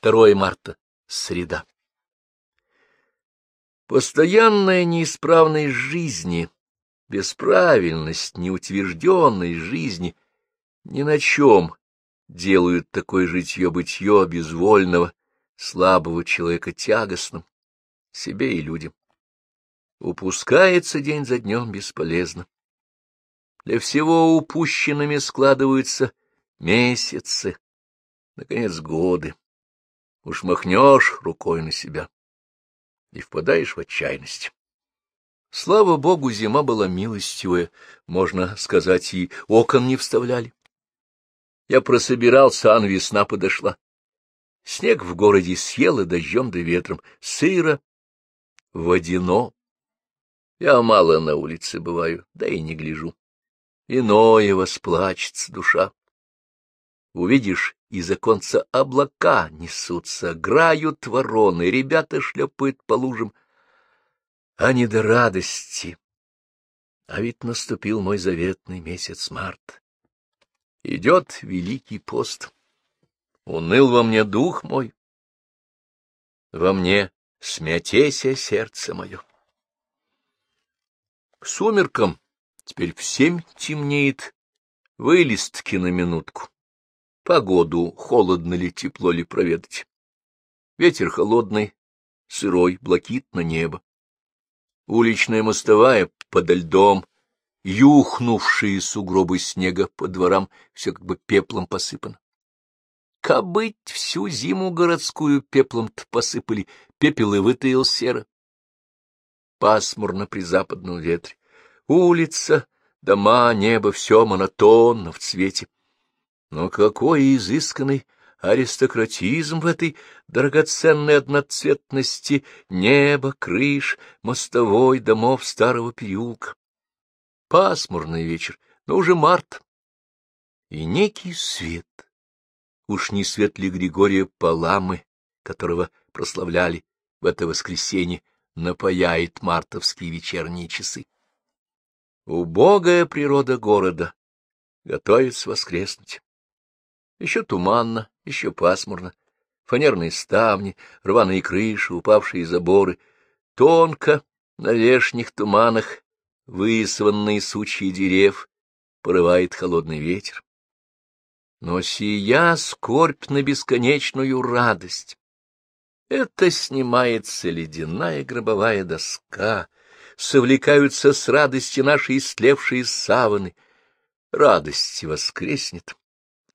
2 марта, среда. Постоянная неисправность жизни, бесправильность неутвержденной жизни ни на чем делают такое житье-бытье безвольного, слабого человека тягостным, себе и людям. Упускается день за днем бесполезно. Для всего упущенными складываются месяцы, наконец, годы. Уж махнешь рукой на себя и впадаешь в отчаянность. Слава богу, зима была милостивая, можно сказать, и окон не вставляли. Я прособирался, ан весна подошла. Снег в городе съел и дождем да ветром, сыро, водяно. Я мало на улице бываю, да и не гляжу. Иное восплачется душа. Увидишь, из оконца облака несутся, грают вороны, ребята шлепают по лужам. А не до радости. А ведь наступил мой заветный месяц март. Идет великий пост. Уныл во мне дух мой. Во мне смятеся сердце мое. К сумеркам теперь в семь темнеет, вылез-таки на минутку. Погоду, холодно ли, тепло ли проведать. Ветер холодный, сырой, блокит на небо. Уличная мостовая подо льдом, юхнувшие сугробы снега по дворам, все как бы пеплом посыпано. Кабыть всю зиму городскую пеплом-то посыпали, пепел и вытаил серо. Пасмурно при западном ветре. Улица, дома, небо — все монотонно в цвете. Но какой изысканный аристократизм в этой драгоценной одноцветности неба, крыш, мостовой, домов старого переулка. Пасмурный вечер, но уже март. И некий свет. Уж не свет ли Григория Паламы, которого прославляли в это воскресенье, напаяет мартовские вечерние часы. Убогая природа города готовится воскреснуть. Еще туманно, еще пасмурно. Фанерные ставни, рваные крыши, упавшие заборы. Тонко на вешних туманах высванные сучьи дерев порывает холодный ветер. Но сия скорбь на бесконечную радость. Это снимается ледяная гробовая доска, совлекаются с радости наши истлевшие саваны. Радость воскреснет,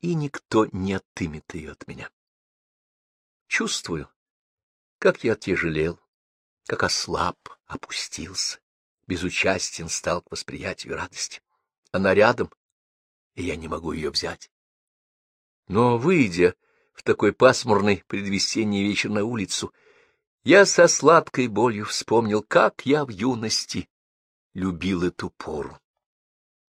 и никто не отымет ее от меня. Чувствую, как я отяжелел, как ослаб, опустился, безучастен стал к восприятию радости. Она рядом, и я не могу ее взять. Но, выйдя в такой пасмурный предвесенний вечер на улицу, я со сладкой болью вспомнил, как я в юности любил эту пору.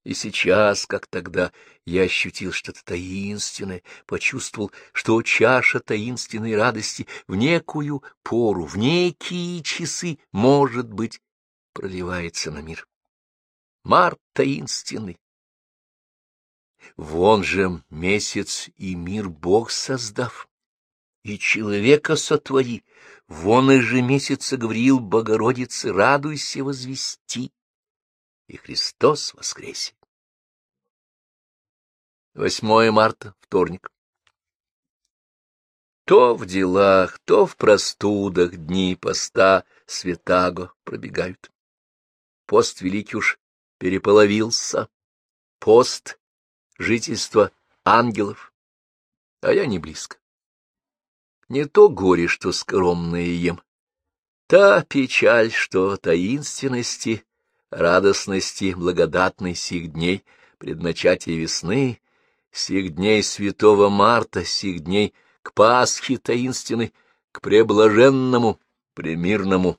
И сейчас, как тогда, я ощутил что-то таинственное, почувствовал, что чаша таинственной радости в некую пору, в некие часы, может быть, проливается на мир. Март таинственный. Вон же месяц и мир Бог создав, и человека сотвори, вон и же месяца Гавриил Богородицы, радуйся возвести и Христос воскресе. 8 марта, вторник. То в делах, то в простудах дни поста святаго пробегают. Пост великий уж переполовился. Пост — жительство ангелов, а я не близко. Не то горе, что скромное ем, та печаль, что таинственности радостности благодатной сих дней, предначатия весны, сих дней святого марта, сих дней к Пасхе таинственной, к преблаженному, премирному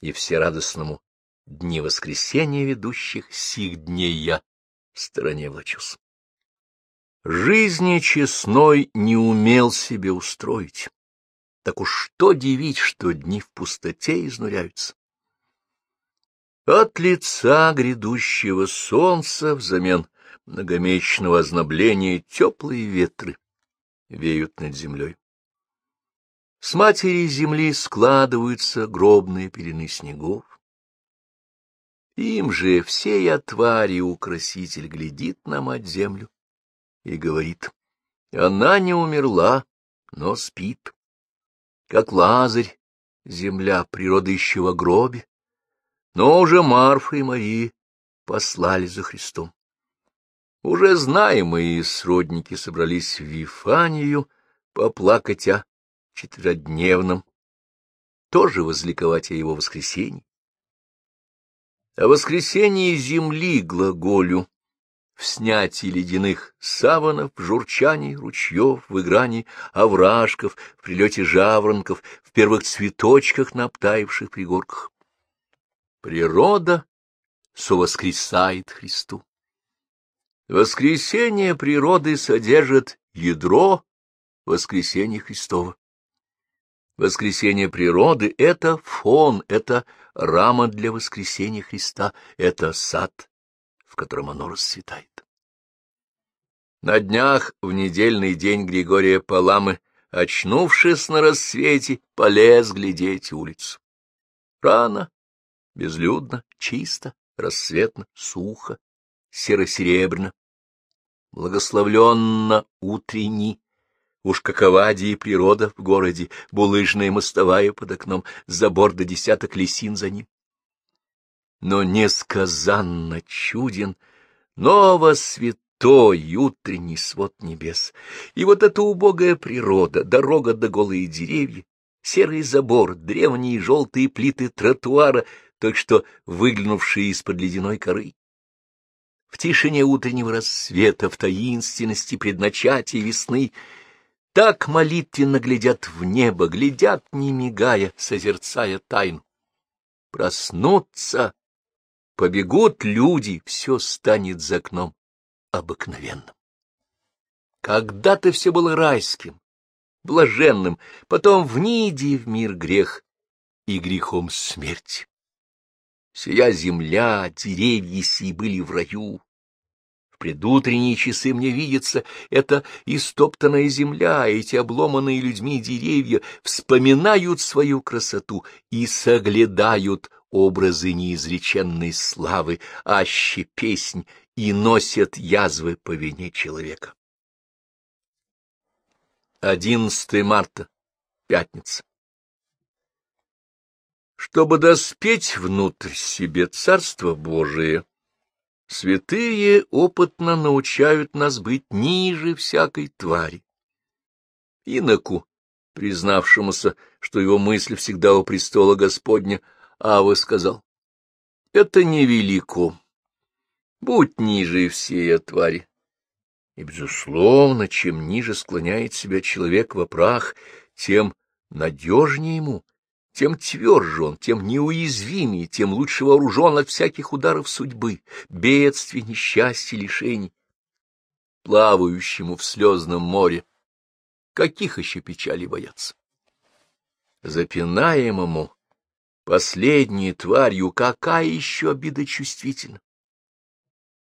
и всерадостному дни воскресения ведущих сих дней я в стороне влачусь. Жизни честной не умел себе устроить. Так уж что дивить, что дни в пустоте изнуряются. От лица грядущего солнца взамен многомесячного ознобления теплые ветры веют над землей. С матери земли складываются гробные пелены снегов. Им же всей отвари украситель глядит на мать-землю и говорит, она не умерла, но спит. Как Лазарь, земля, природа еще в гробе, но уже Марфа и Мария послали за Христом. Уже знаемые сродники собрались в Вифанию поплакать о четверодневном, тоже возликовать о его воскресенье. О воскресении земли глаголю, в снятии ледяных саванов, в журчании ручьев, в игрании овражков, в прилете жаворонков, в первых цветочках на обтаивших пригорках. Природа совоскресает Христу. Воскресение природы содержит ядро воскресения Христова. Воскресение природы — это фон, это рама для воскресения Христа, это сад, в котором оно расцветает. На днях в недельный день Григория Паламы, очнувшись на рассвете, полез глядеть улицу. Рано, безлюдно, чисто, рассветно, сухо, серо-серебряно, благословленно утренний, Уж какова и природа в городе, булыжная мостовая под окном, забор до десяток лисин за ним. Но несказанно чуден ново святой утренний свод небес. И вот эта убогая природа, дорога до голые деревья, серый забор, древние желтые плиты тротуара, только что выглянувшие из-под ледяной коры. В тишине утреннего рассвета, в таинственности предначатия весны — так молитвенно глядят в небо, глядят, не мигая, созерцая тайну. Проснутся, побегут люди, все станет за окном обыкновенным. Когда-то все было райским, блаженным, потом в ниде в мир грех и грехом смерть. Сия земля, деревья сии были в раю, в предутренние часы мне видится эта истоптанная земля, эти обломанные людьми деревья вспоминают свою красоту и соглядают образы неизреченной славы, аще песнь, и носят язвы по вине человека. 11 марта, пятница. Чтобы доспеть внутрь себе Царство Божие, Святые опытно научают нас быть ниже всякой твари. Иноку, признавшемуся, что его мысль всегда у престола Господня, Ава сказал, — это невелико. Будь ниже всей твари. И, безусловно, чем ниже склоняет себя человек во прах, тем надежнее ему — тем тверже он, тем неуязвимее, тем лучше вооружен от всяких ударов судьбы, бедствий, несчастья, лишений. Плавающему в слезном море, каких еще печалей бояться? Запинаемому, последней тварью, какая еще обида чувствительна?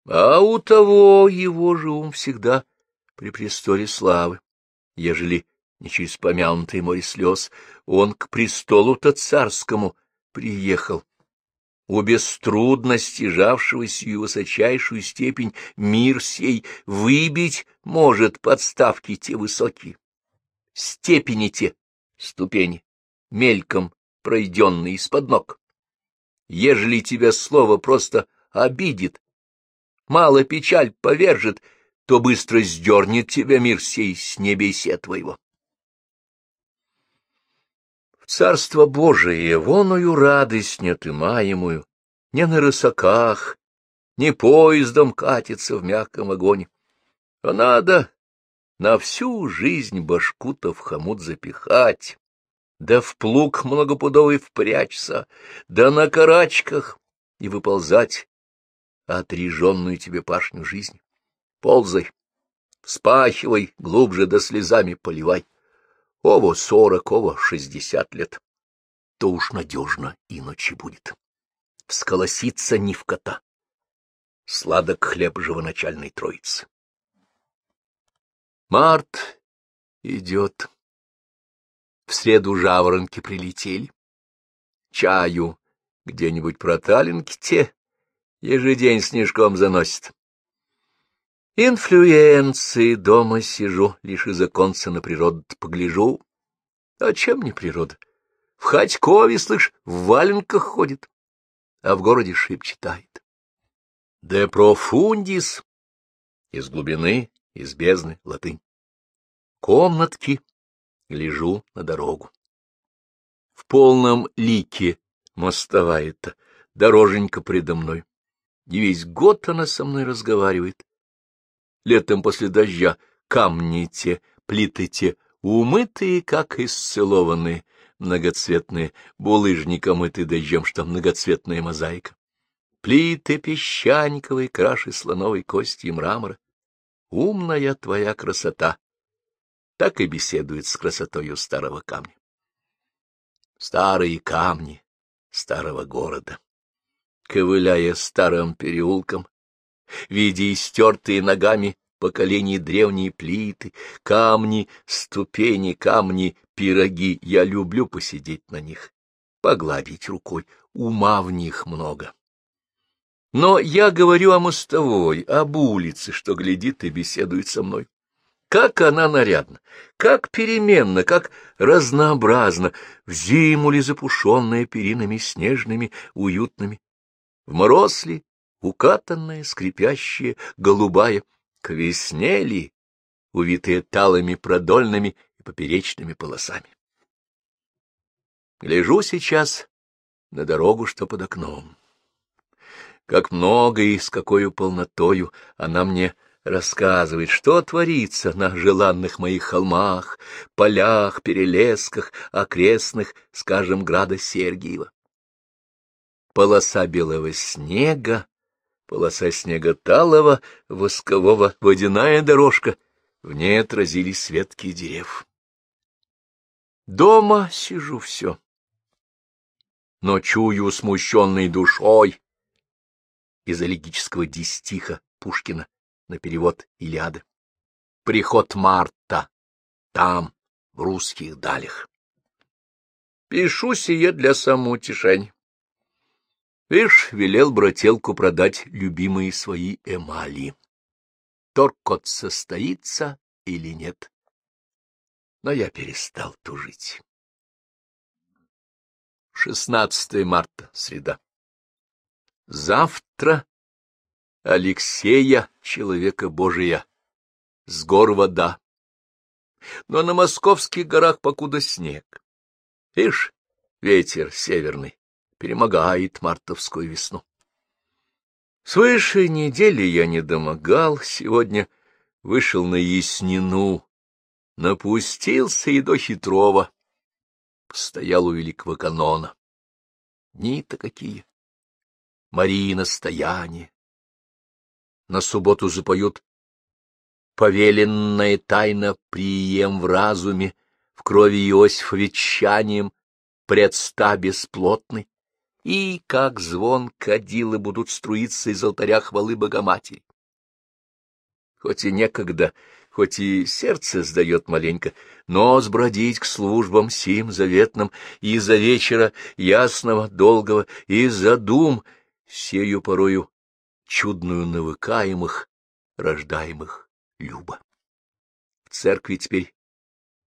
А у того его же ум всегда при престоле славы, ежели не через помянутое море слез, он к престолу-то царскому приехал. У беструдно стяжавшего сию высочайшую степень мир сей выбить может подставки те высокие. Степени те, ступени, мельком пройденные из-под ног. Ежели тебя слово просто обидит, мало печаль повержит, то быстро сдернет тебя мир сей с небесе твоего. Царство Божие, воную радость неотымаемую, не на рысаках, не поездом катится в мягком вагоне, а надо на всю жизнь башку-то в хомут запихать, да в плуг многопудовый впрячься, да на карачках и выползать отреженную тебе пашню жизни. Ползай, вспахивай, глубже да слезами поливай. Ово сорок, ово шестьдесят лет. То уж надежно и ночи будет. Всколоситься не в кота. Сладок хлеб живоначальной троицы. Март идет. В среду жаворонки прилетели. Чаю где-нибудь проталинки те ежедень снежком заносит. Инфлюенции дома сижу, лишь из оконца на природу погляжу. А чем не природа? В Ходькове, слышь, в валенках ходит, а в городе шип читает. Де профундис из глубины, из бездны, латынь. Комнатки, гляжу на дорогу. В полном лике мостовая-то, дороженька предо мной. Не весь год она со мной разговаривает. Летом после дождя камни те, плиты те, умытые, как исцелованные, многоцветные, булыжником мыты дождем, что многоцветная мозаика. Плиты песчаниковой, краши слоновой кости и мрамора. Умная твоя красота! Так и беседует с красотою старого камня. Старые камни старого города. Ковыляя старым переулком, видя истертые ногами поколений древние плиты, камни, ступени, камни, пироги, я люблю посидеть на них, погладить рукой, ума в них много. Но я говорю о мостовой, об улице, что глядит и беседует со мной. Как она нарядна, как переменна, как разнообразна, в зиму ли запушенная перинами снежными, уютными, в мороз ли, укатанная, скрипящая, голубая, к весне ли, увитая талыми продольными и поперечными полосами. Гляжу сейчас на дорогу, что под окном. Как много и с какой полнотою она мне рассказывает, что творится на желанных моих холмах, полях, перелесках, окрестных, скажем, града Сергиева. Полоса белого снега, полоса снега талого, воскового, водяная дорожка, в ней отразились ветки дерев. Дома сижу все, но чую смущенной душой из элегического дистиха Пушкина на перевод Илиады. Приход Марта. Там, в русских далях. Пишу сие для самоутешения. Вишь, велел брателку продать любимые свои эмали. Торкот состоится или нет. Но я перестал тужить. 16 марта, среда. Завтра Алексея, человека Божия, с гор вода. Но на московских горах покуда снег. Ишь, ветер северный перемогает мартовскую весну. Свыше недели я не домогал, сегодня вышел на яснину, напустился и до хитрого. Стоял у великого канона. Дни-то какие! Марина стояние, на субботу запоют «Повеленная тайна прием в разуме, в крови Иосифа ветчанием, предста бесплотный, и, как звон кадилы, будут струиться из алтаря хвалы Богоматери. Хоть и некогда, хоть и сердце сдает маленько, но сбродить к службам сим заветным и за вечера ясного, долгого, и за дум, сею порою чудную навыкаемых, рождаемых люба. В церкви теперь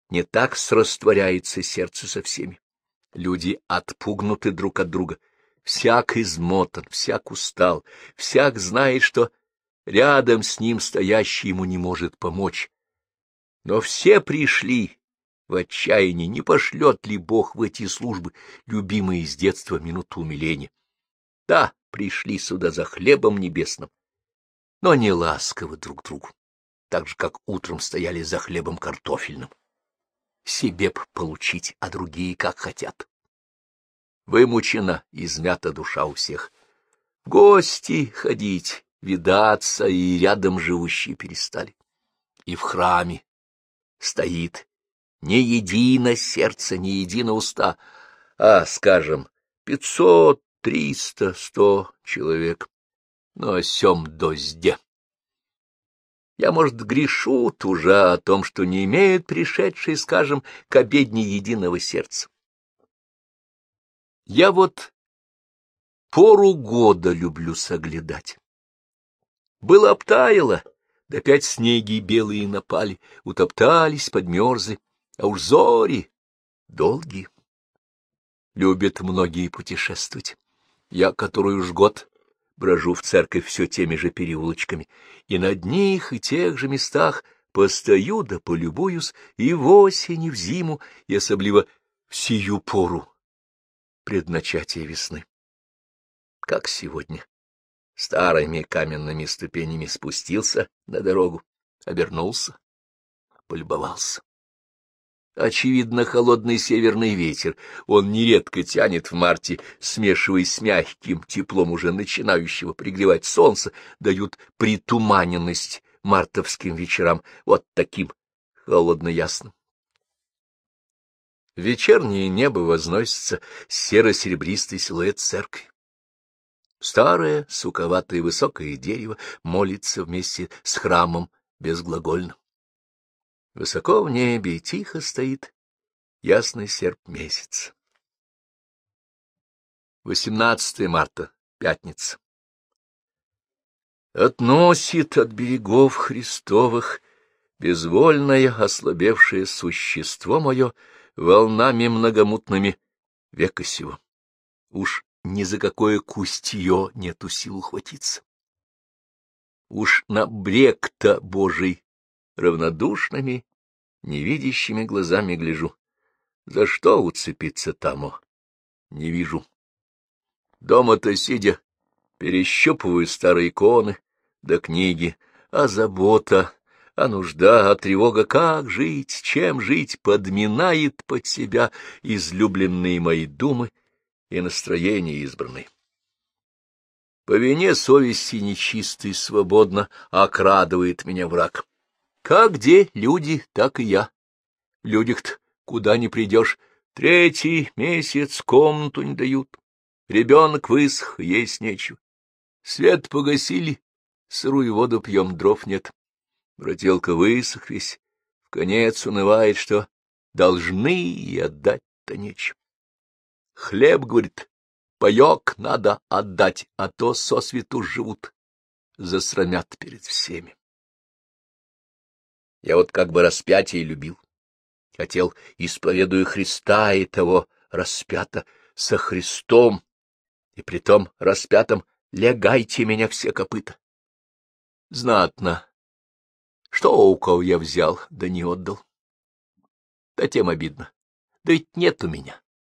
не так срастворяется сердце со всеми. Люди отпугнуты друг от друга. Всяк измотан, всяк устал, всяк знает, что рядом с ним стоящий ему не может помочь. Но все пришли в отчаянии, не пошлет ли Бог в эти службы, любимые с детства минуту умиления. Да, пришли сюда за хлебом небесным, но не ласковы друг другу, так же, как утром стояли за хлебом картофельным. Себе б получить, а другие как хотят. Вымучена, измята душа у всех. В гости ходить, видаться, и рядом живущие перестали. И в храме стоит не едино сердце, не едино уста, а, скажем, пятьсот триста, сто человек, но о сём дозде. Я, может, грешу тужа о том, что не имеют пришедшие, скажем, к обедне единого сердца. Я вот пору года люблю соглядать. Было обтаяло, да опять снеги белые напали, утоптались, подмерзли, а уж зори долгие. Любят многие путешествовать. Я, который уж год брожу в церковь все теми же переулочками, и на одних и тех же местах постою да полюбуюсь и в осень, и в зиму, и особливо в сию пору, предначатие весны. Как сегодня. Старыми каменными ступенями спустился на дорогу, обернулся, полюбовался. Очевидно, холодный северный ветер, он нередко тянет в марте, смешиваясь с мягким теплом уже начинающего пригревать солнце, дают притуманенность мартовским вечерам, вот таким холодно-ясным. Вечернее небо возносится серо-серебристый силуэт церкви. Старое, суковатое высокое дерево молится вместе с храмом безглагольно. Высоко в небе и тихо стоит ясный серп месяц. 18 марта, пятница. Относит от берегов Христовых безвольное ослабевшее существо мое волнами многомутными века сего. Уж ни за какое кустье нету сил ухватиться. Уж на брег-то Божий равнодушными невидящими глазами гляжу. За что уцепиться тамо? Не вижу. Дома-то сидя, перещупываю старые иконы да книги, а забота, а нужда, а тревога, как жить, чем жить, подминает под себя излюбленные мои думы и настроения избранные. По вине совести нечистой свободно окрадывает меня враг. Как где люди, так и я. Людях-то куда не придешь, третий месяц комнату не дают. Ребенок высох, есть нечего. Свет погасили, сырую воду пьем, дров нет. Брателка высох весь, в конец унывает, что должны и отдать-то нечем. Хлеб, говорит, паек надо отдать, а то сосвету живут, засрамят перед всеми. Я вот как бы распятие любил. Хотел, исповедуя Христа и того распята со Христом, и при том распятом лягайте меня все копыта. Знатно. Что у кого я взял, да не отдал. Да тем обидно. Да ведь нет у меня.